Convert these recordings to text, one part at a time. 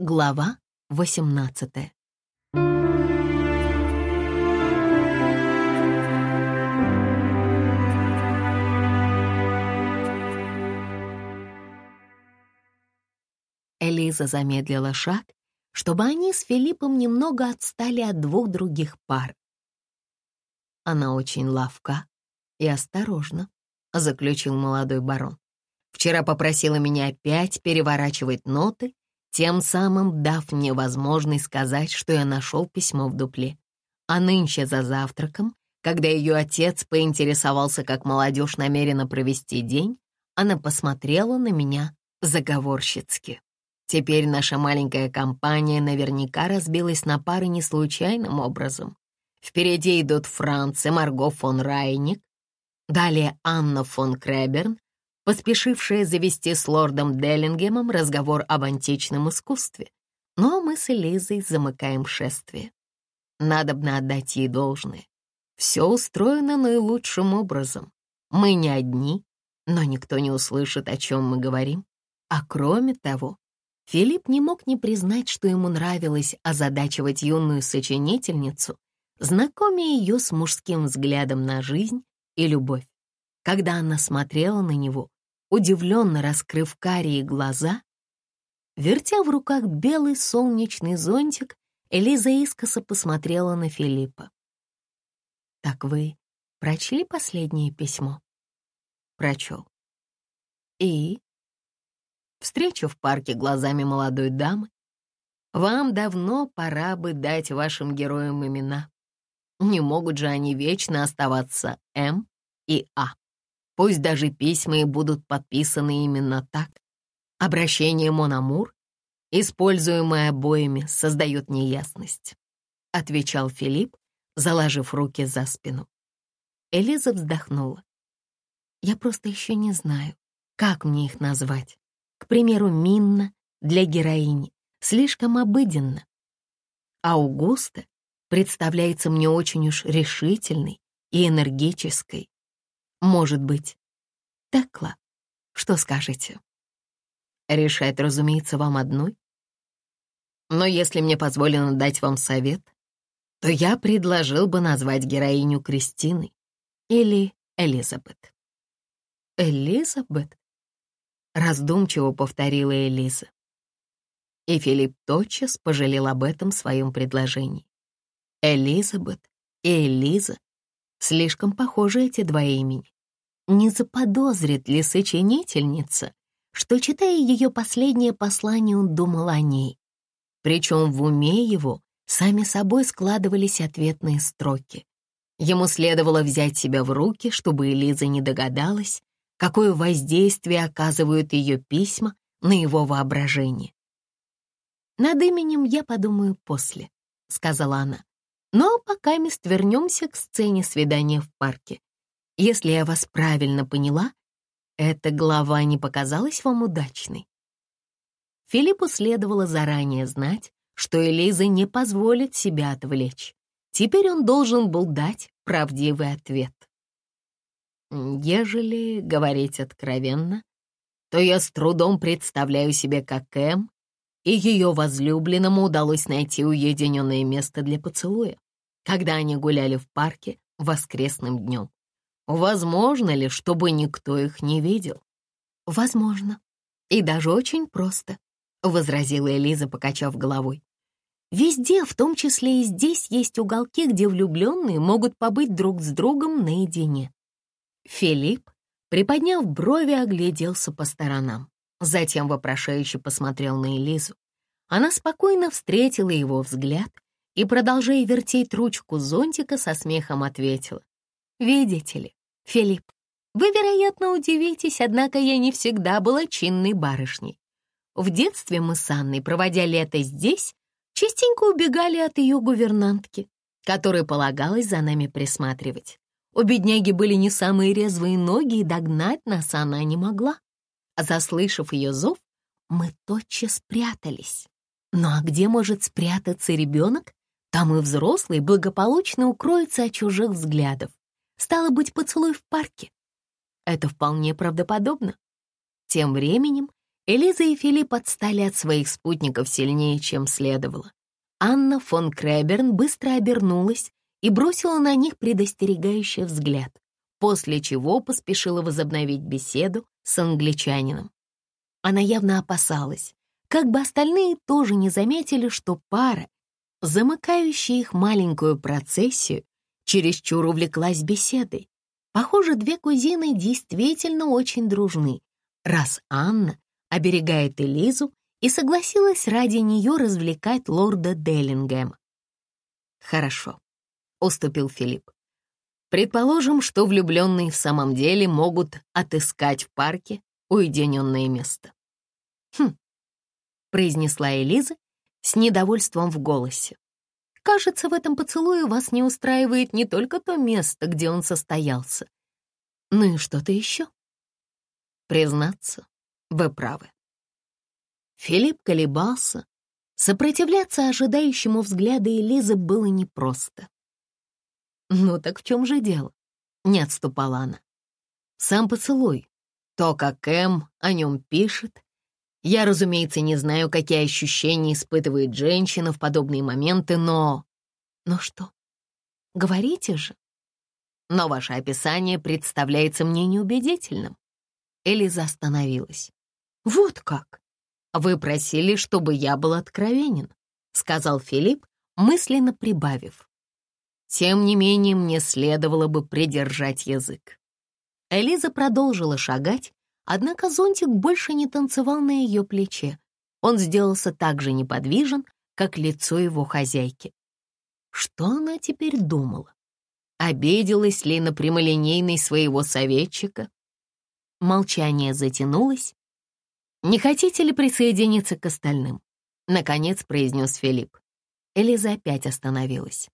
Глава 18 Элиза замедлила шаг, чтобы они с Филиппом немного отстали от двух других пар. Она очень ловка и осторожна, заключил молодой барон. Вчера попросила меня опять переворачивать ноты, тем самым дав мне возможность сказать, что я нашел письмо в дупле. А нынче за завтраком, когда ее отец поинтересовался, как молодежь намерена провести день, она посмотрела на меня заговорщицки. Теперь наша маленькая компания наверняка разбилась на пары не случайным образом. Впереди идут Франц и Марго фон Райник, далее Анна фон Креберн, поспешившая завести с лордом Деллингемом разговор об античном искусстве. Но мы с Элизой замыкаем шествие. Надобно отдать ей должное. Все устроено наилучшим образом. Мы не одни, но никто не услышит, о чем мы говорим. А кроме того, Филипп не мог не признать, что ему нравилось озадачивать юную сочинительницу, знакомя ее с мужским взглядом на жизнь и любовь. Когда она смотрела на него, удивленно раскрыв карие глаза, вертя в руках белый солнечный зонтик, Элиза искоса посмотрела на Филиппа. «Так вы прочли последнее письмо?» «Прочел». «И?» встречу в парке глазами молодой дамы. Вам давно пора бы дать вашим героям имена. Не могут же они вечно оставаться М и А. Пусть даже письма и будут подписаны именно так. Обращение Мономур, используемое обоими, создает неясность, отвечал Филипп, заложив руки за спину. Элиза вздохнула. Я просто еще не знаю, как мне их назвать. К примеру, Минна для героини слишком обыденно. Аугуста представляется мне очень уж решительной и энергической. Может быть, Текла, что скажете? Решать, разумеется, вам одной. Но если мне позволено дать вам совет, то я предложил бы назвать героиню Кристиной или Элизабет. Элизабет? раздумчиво повторила Элиза. И Филипп тотчас пожалел об этом своем предложении. Элизабет и Элиза — слишком похожи эти два имени. Не заподозрит ли сочинительница, что, читая ее последнее послание, он думал о ней? Причем в уме его сами собой складывались ответные строки. Ему следовало взять себя в руки, чтобы Элиза не догадалась, какое воздействие оказывают ее письма на его воображение. «Над именем я подумаю после», — сказала она. «Но пока мест вернемся к сцене свидания в парке. Если я вас правильно поняла, эта глава не показалась вам удачной?» Филиппу следовало заранее знать, что Элиза не позволит себя отвлечь. Теперь он должен был дать правдивый ответ. Ежели говорить откровенно, то я с трудом представляю себе, как Эм и ее возлюбленному удалось найти уединенное место для поцелуя, когда они гуляли в парке воскресным днем. Возможно ли, чтобы никто их не видел? Возможно. И даже очень просто, — возразила Элиза, покачав головой. Везде, в том числе и здесь, есть уголки, где влюбленные могут побыть друг с другом наедине. Филипп, приподняв брови, огляделся по сторонам. Затем вопрошающе посмотрел на Элизу. Она спокойно встретила его взгляд и, продолжая вертеть ручку зонтика, со смехом ответила. «Видите ли, Филипп, вы, вероятно, удивитесь, однако я не всегда была чинной барышней. В детстве мы с Анной, проводя лето здесь, частенько убегали от ее гувернантки, которой полагалось за нами присматривать. У бедняги были не самые резвые ноги, и догнать нас она не могла. Заслышав ее зов, мы тотчас спрятались. Ну а где может спрятаться ребенок? Там и взрослый благополучно укроется от чужих взглядов. Стало быть, поцелуй в парке. Это вполне правдоподобно. Тем временем Элиза и Филипп отстали от своих спутников сильнее, чем следовало. Анна фон Креберн быстро обернулась и бросила на них предостерегающий взгляд, после чего поспешила возобновить беседу с англичанином. Она явно опасалась, как бы остальные тоже не заметили, что пара, замыкающая их маленькую процессию, чересчур увлеклась беседой. Похоже, две кузины действительно очень дружны, раз Анна оберегает Элизу и согласилась ради нее развлекать лорда Деллингема. «Хорошо», — уступил Филипп. «Предположим, что влюбленные в самом деле могут отыскать в парке уединенное место». «Хм», — произнесла Элиза с недовольством в голосе. «Кажется, в этом поцелуе вас не устраивает не только то место, где он состоялся, но и что-то еще». «Признаться, вы правы». Филипп колебался. Сопротивляться ожидающему взгляду Элизы было непросто. «Ну так в чем же дело?» — не отступала она. «Сам поцелуй. То, как Эм о нем пишет. Я, разумеется, не знаю, какие ощущения испытывает женщина в подобные моменты, но... Но что? Говорите же. Но ваше описание представляется мне неубедительным. Элиза остановилась. Вот как? Вы просили, чтобы я был откровенен, сказал Филипп, мысленно прибавив. Тем не менее, мне следовало бы придержать язык. Элиза продолжила шагать, однако зонтик больше не танцевал на ее плече. Он сделался так же неподвижен, как лицо его хозяйки. Что она теперь думала? Обиделась ли на прямолинейный своего советчика? Молчание затянулось. «Не хотите ли присоединиться к остальным?» Наконец произнес Филипп. Элиза опять остановилась.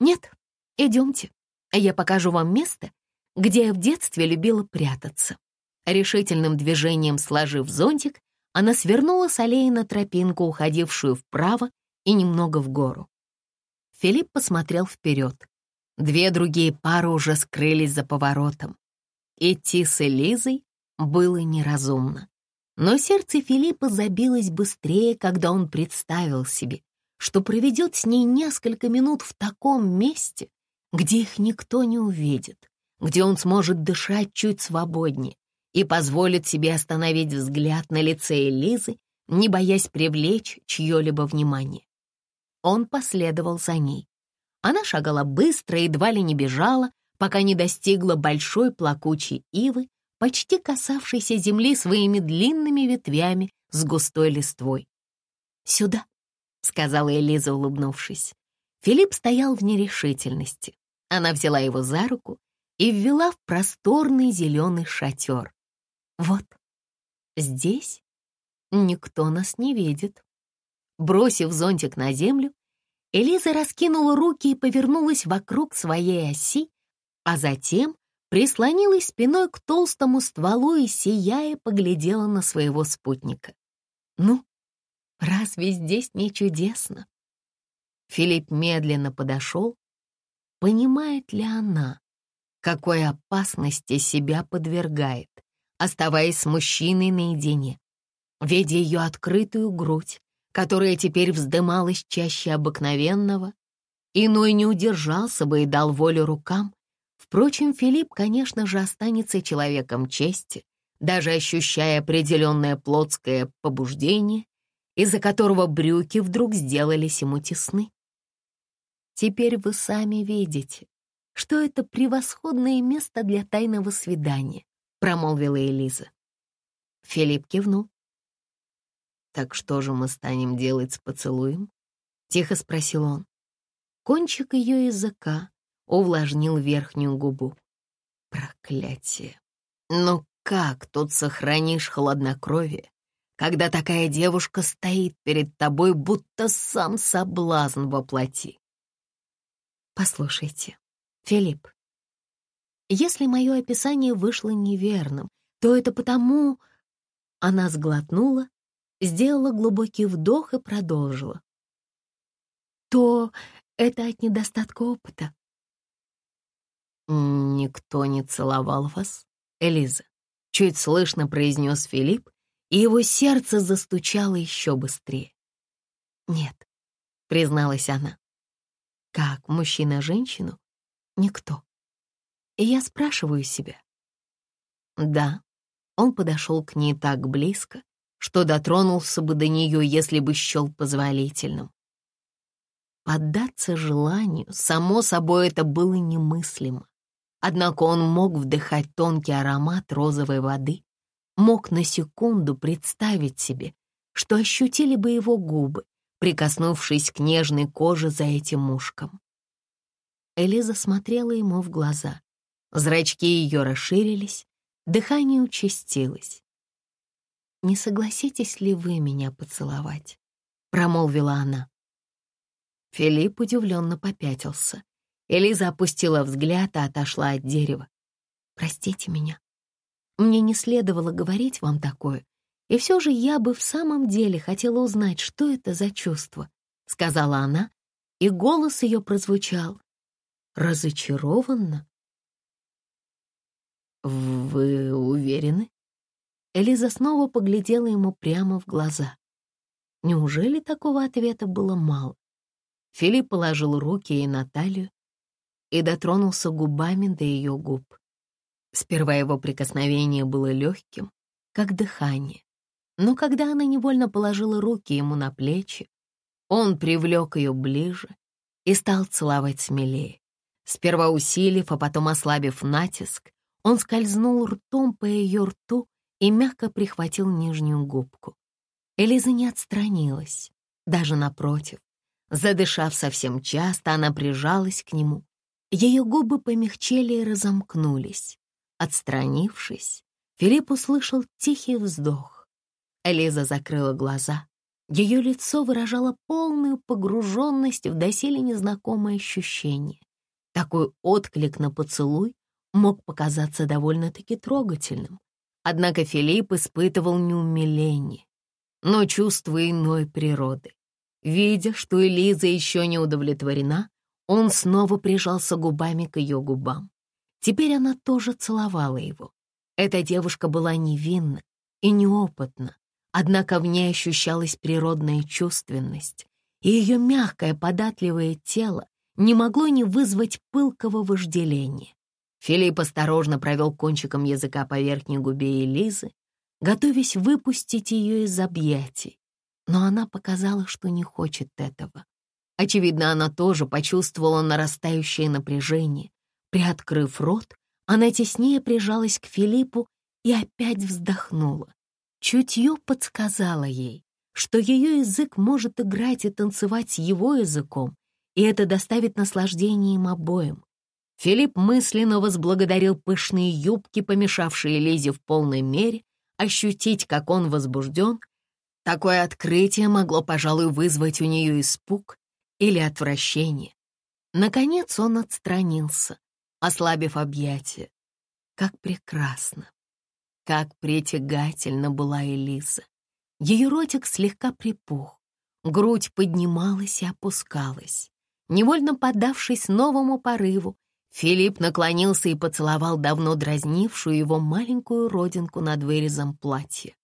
«Нет, идемте. Я покажу вам место, где я в детстве любила прятаться». Решительным движением сложив зонтик, она свернула с аллеи на тропинку, уходившую вправо и немного в гору. Филипп посмотрел вперед. Две другие пары уже скрылись за поворотом. Идти с Элизой было неразумно. Но сердце Филиппа забилось быстрее, когда он представил себе, что проведет с ней несколько минут в таком месте, где их никто не увидит, где он сможет дышать чуть свободнее и позволит себе остановить взгляд на лице Элизы, не боясь привлечь чье-либо внимание. Он последовал за ней. Она шагала быстро, едва ли не бежала, пока не достигла большой плакучей ивы, почти касавшейся земли своими длинными ветвями с густой листвой. «Сюда», — сказала Элиза, улыбнувшись. Филипп стоял в нерешительности. Она взяла его за руку и ввела в просторный зеленый шатер. «Вот, здесь никто нас не видит». Бросив зонтик на землю, Элиза раскинула руки и повернулась вокруг своей оси, а затем прислонилась спиной к толстому стволу и, сияя, поглядела на своего спутника. «Ну, разве здесь не чудесно?» Филипп медленно подошел. Понимает ли она, какой опасности себя подвергает, оставаясь с мужчиной наедине, видя ее открытую грудь, которая теперь вздымалась чаще обыкновенного. Иной не удержался бы и дал волю рукам. Впрочем, Филипп, конечно же, останется человеком чести, даже ощущая определенное плотское побуждение, из-за которого брюки вдруг сделались ему тесны. Теперь вы сами видите, что это превосходное место для тайного свидания, промолвила Элиза. Филипп кивнул. «Так что же мы станем делать с поцелуем?» — тихо спросил он. Кончик ее языка увлажнил верхнюю губу. Проклятие! Ну как тут сохранишь хладнокровие, когда такая девушка стоит перед тобой, будто сам соблазн воплоти? Послушайте, Филипп, если мое описание вышло неверным, то это потому... Она сглотнула сделала глубокий вдох и продолжила. То это от недостатка опыта. «Никто не целовал вас, Элиза», — чуть слышно произнес Филипп и его сердце застучало еще быстрее. «Нет», — призналась она. «Как мужчина женщину? Никто». И я спрашиваю себя. Да, он подошел к ней так близко, что дотронулся бы до нее, если бы счел позволительным. Поддаться желанию, само собой, это было немыслимо. Однако он мог вдыхать тонкий аромат розовой воды, мог на секунду представить себе, что ощутили бы его губы, прикоснувшись к нежной коже за этим ушком. Элиза смотрела ему в глаза. Зрачки ее расширились, дыхание участилось. «Не согласитесь ли вы меня поцеловать?» — промолвила она. Филипп удивленно попятился. Элиза опустила взгляд и отошла от дерева. «Простите меня. Мне не следовало говорить вам такое, и все же я бы в самом деле хотела узнать, что это за чувство», — сказала она, и голос ее прозвучал разочарованно. «Вы уверены?» Элиза снова поглядела ему прямо в глаза. Неужели такого ответа было мало? Филипп положил руки ей на талию и дотронулся губами до ее губ. Сперва его прикосновение было легким, как дыхание, но когда она невольно положила руки ему на плечи, он привлек ее ближе и стал целовать смелее. Сперва усилив, а потом ослабив натиск, он скользнул ртом по ее рту и мягко прихватил нижнюю губку. Элиза не отстранилась, даже напротив, Задышав совсем часто, она прижалась к нему. Ее губы помягчели и разомкнулись. Отстранившись, Филипп услышал тихий вздох. Элиза закрыла глаза. Ее лицо выражало полную погруженность в доселе незнакомое ощущение. Такой отклик на поцелуй мог показаться довольно-таки трогательным. Однако Филипп испытывал не умиление, но чувство иной природы. Видя, что Элиза еще не удовлетворена, он снова прижался губами к ее губам. Теперь она тоже целовала его. Эта девушка была невинна и неопытна, однако в ней ощущалась природная чувственность, и ее мягкое податливое тело не могло не вызвать пылкого вожделения. Филипп осторожно провел кончиком языка по верхней губе Элизы, готовясь выпустить ее из объятий, но она показала, что не хочет этого. Очевидно, она тоже почувствовала нарастающее напряжение. Приоткрыв рот, она теснее прижалась к Филиппу и опять вздохнула. Чутье подсказало ей, что ее язык может играть и танцевать с его языком, и это доставит наслаждение им обоим. Филипп мысленно возблагодарил пышные юбки, помешавшие Лизе в полной мере ощутить, как он возбужден, Такое открытие могло, пожалуй, вызвать у нее испуг или отвращение. Наконец он отстранился, ослабив объятия. Как прекрасно, как притягательно была Элиза. Ее ротик слегка припух, грудь поднималась и опускалась. Невольно поддавшись новому порыву, Филипп наклонился и поцеловал давно дразнившую его маленькую родинку над вырезом платья.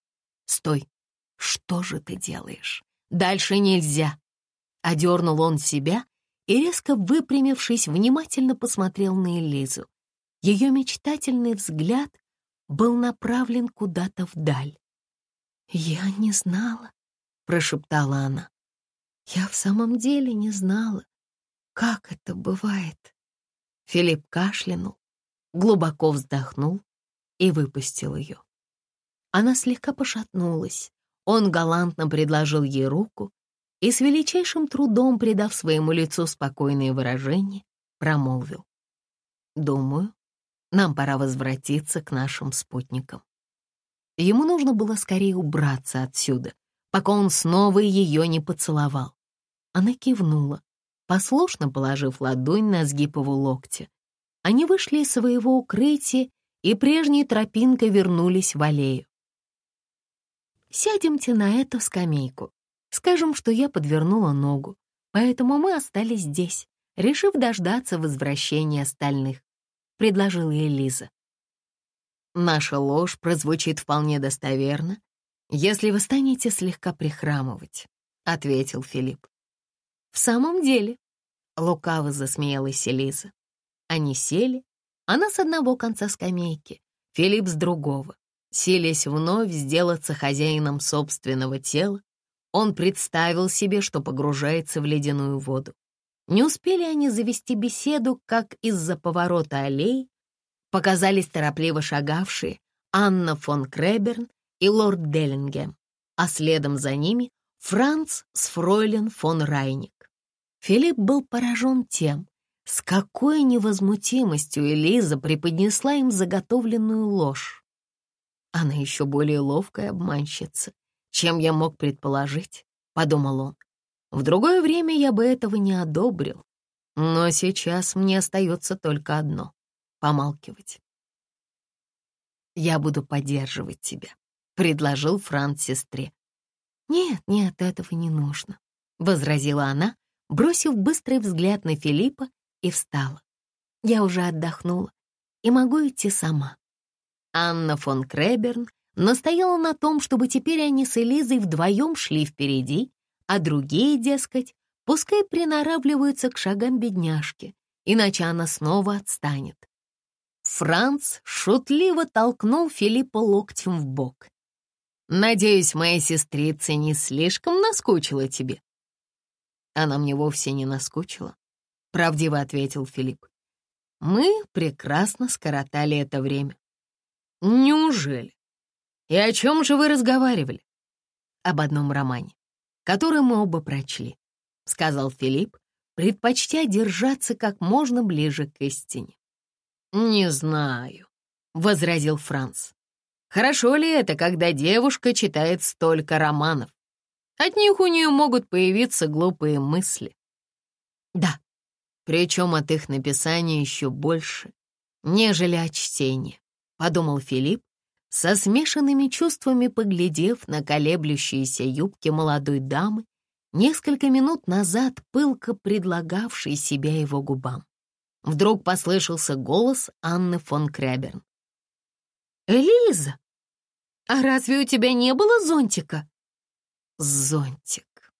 «Стой!» «Что же ты делаешь? Дальше нельзя!» Одернул он себя и, резко выпрямившись, внимательно посмотрел на Элизу. Ее мечтательный взгляд был направлен куда-то вдаль. «Я не знала», — прошептала она. «Я в самом деле не знала, как это бывает». Филипп кашлянул, глубоко вздохнул и выпустил ее. Она слегка пошатнулась, он галантно предложил ей руку и с величайшим трудом, придав своему лицу спокойное выражение, промолвил. «Думаю, нам пора возвратиться к нашим спутникам». Ему нужно было скорее убраться отсюда, пока он снова ее не поцеловал. Она кивнула, послушно положив ладонь на сгиб его локтя. Они вышли из своего укрытия и прежней тропинкой вернулись в аллею. Сядемте на эту скамейку. Скажем, что я подвернула ногу, поэтому мы остались здесь, решив дождаться возвращения остальных», — предложила Элиза. Наша ложь прозвучит вполне достоверно, если вы станете слегка прихрамывать», — ответил Филипп. «В самом деле», — лукаво засмеялась Элиза. Они сели, она с одного конца скамейки, Филипп с другого. Силясь вновь сделаться хозяином собственного тела, он представил себе, что погружается в ледяную воду. Не успели они завести беседу, как из-за поворота аллеи показались торопливо шагавшие Анна фон Креберн и лорд Деллингем, а следом за ними Франц с фройлен фон Райник. Филипп был поражен тем, с какой невозмутимостью Элиза преподнесла им заготовленную ложь. Она еще более ловкая обманщица, чем я мог предположить, — подумал он. В другое время я бы этого не одобрил, но сейчас мне остается только одно — помалкивать. «Я буду поддерживать тебя», — предложил Франц сестре. «Нет, нет, этого не нужно», — возразила она, бросив быстрый взгляд на Филиппа и встала. «Я уже отдохнула и могу идти сама». Анна фон Креберн настояла на том, чтобы теперь они с Элизой вдвоем шли впереди, а другие, дескать, пускай приноравливаются к шагам бедняжки, иначе она снова отстанет. Франц шутливо толкнул Филиппа локтем в бок. «Надеюсь, моя сестрица не слишком наскучила тебе?» Она мне вовсе не наскучила, — правдиво ответил Филипп. Мы прекрасно скоротали это время. Неужели? И о чем же вы разговаривали? Об одном романе, который мы оба прочли, — сказал Филипп, предпочтя держаться как можно ближе к истине. «Не знаю», — возразил Франц. «Хорошо ли это, когда девушка читает столько романов? От них у нее могут появиться глупые мысли». «Да, причем от их написания еще больше, нежели от чтения», — подумал Филипп, со смешанными чувствами поглядев на колеблющиеся юбки молодой дамы, несколько минут назад пылко предлагавшей себя его губам. Вдруг послышался голос Анны фон Кряберн. «Элиза, а разве у тебя не было зонтика?» Зонтик.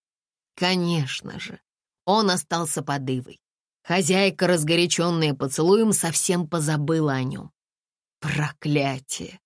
Конечно же, он остался под Ивой. Хозяйка, разгоряченная поцелуем, совсем позабыла о нем. Проклятие!